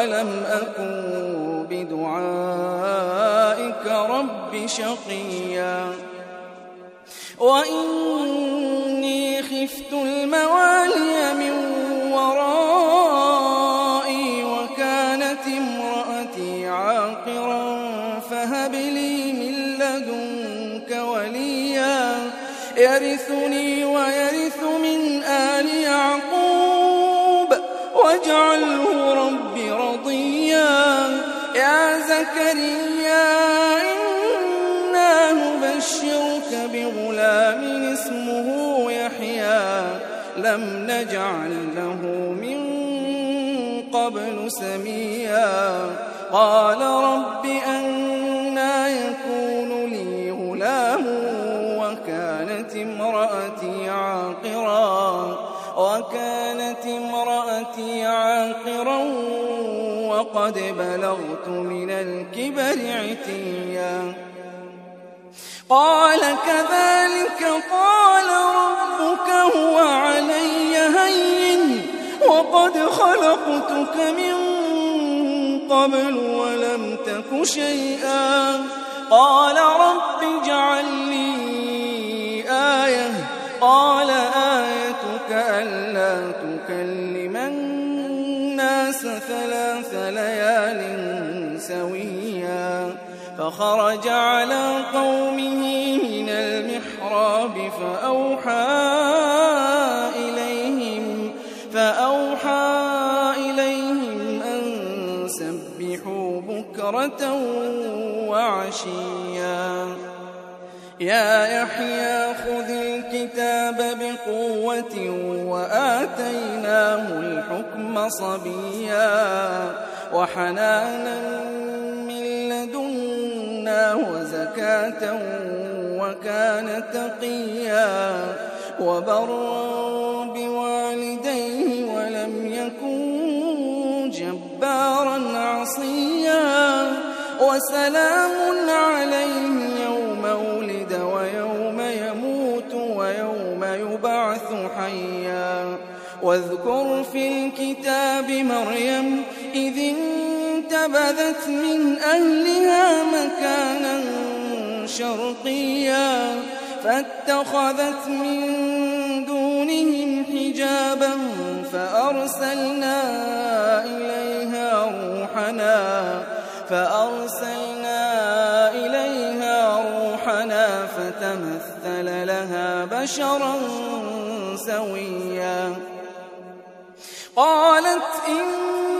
ولم أكن بدعائك رب شقيا. وإني خفت الموالي من ورائي وكانت امرأتي عاقرا فهب لي من لدنك وليا. يرثني زكريا إنا نبشرك بغلام اسمه يحيى لم نجعل له من قبل سميا. قال رب أنا يكون لي غلام وكانت امرأتي عاقرا. وكانت امرأتي عاقرا وقد بلغت من الكبر عتيا. قال كذلك قال ربك هو علي هين وقد خلقتك من قبل ولم تك شيئا. قال ليال سويا فخرج على قومه من المحراب فأوحى إليهم فأوحى إليهم أن سبحوا بكرة وعشيا. يا يحيى خذ الكتاب بقوة وآتيناه الحكم صبيا وحنانا من لدنا وزكاة وكان تقيا وبرا بوالديه ولم يكن جبارا عصيا وسلام عليه يوم ولد ويوم يموت ويوم يبعث حيا واذكر في الكتاب مريم إذ انتبذت من أهلها مكانا شرقيا فاتخذت من دونهم حجابا فأرسلنا إليها روحنا فأرسلنا إليها روحنا فتمثل لها بشرا سويا. قالت إني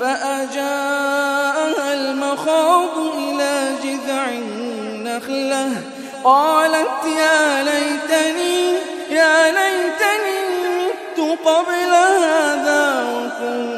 فأجاءها المخاض إلى جذع النخلة. قالت يا ليتني يا ليتني مت قبل هذا وكنت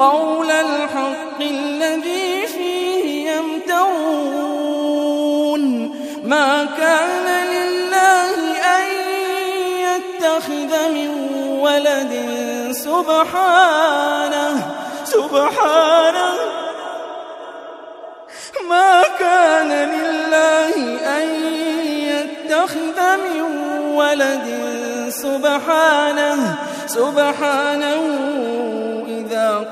قول الحق الذي فيه يمترون. ما كان لله أن يتخذ من ولد سبحانه سبحانه. ما كان لله أن يتخذ من ولد سبحانه سبحانه.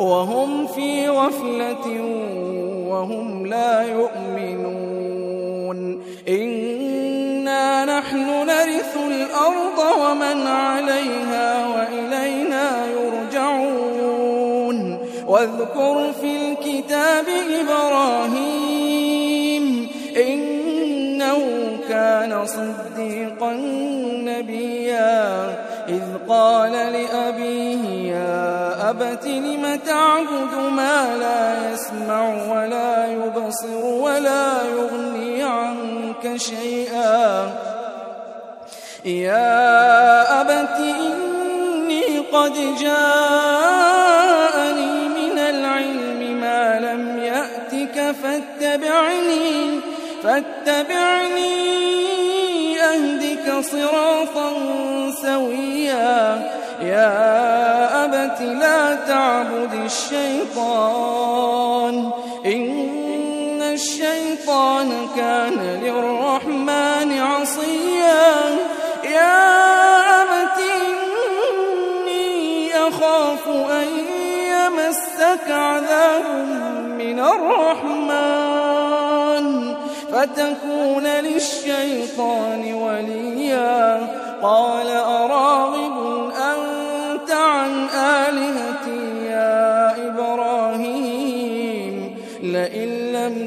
وهم في غفلة وهم لا يؤمنون. إنا نحن نرث الأرض ومن عليها وإلينا يرجعون. واذكر في الكتاب إبراهيم إنه كان صديقا نبيا. إذ قال لأبيه أبت لم تعبد ما لا يسمع ولا يبصر ولا يغني عنك شيئا. يا أبت إني قد جاءني من العلم ما لم يأتك فاتبعني فاتبعني أهدك صراطا سويا. يا أبت لا تعبد الشيطان. إن الشيطان كان للرحمن عصيا. يا أبت إني أخاف أن يمسك عذاب من الرحمن. فتكون للشيطان وليا. قال أراغب أنت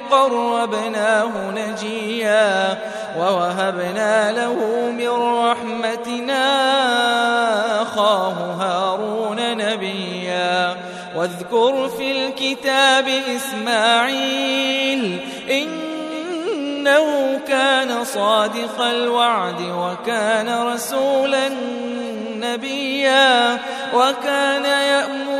وقربناه نجيا ووهبنا له من رحمتنا أخاه هارون نبيا. واذكر في الكتاب إسماعيل إنه كان صادق الوعد وكان رسولا نبيا وكان يأمر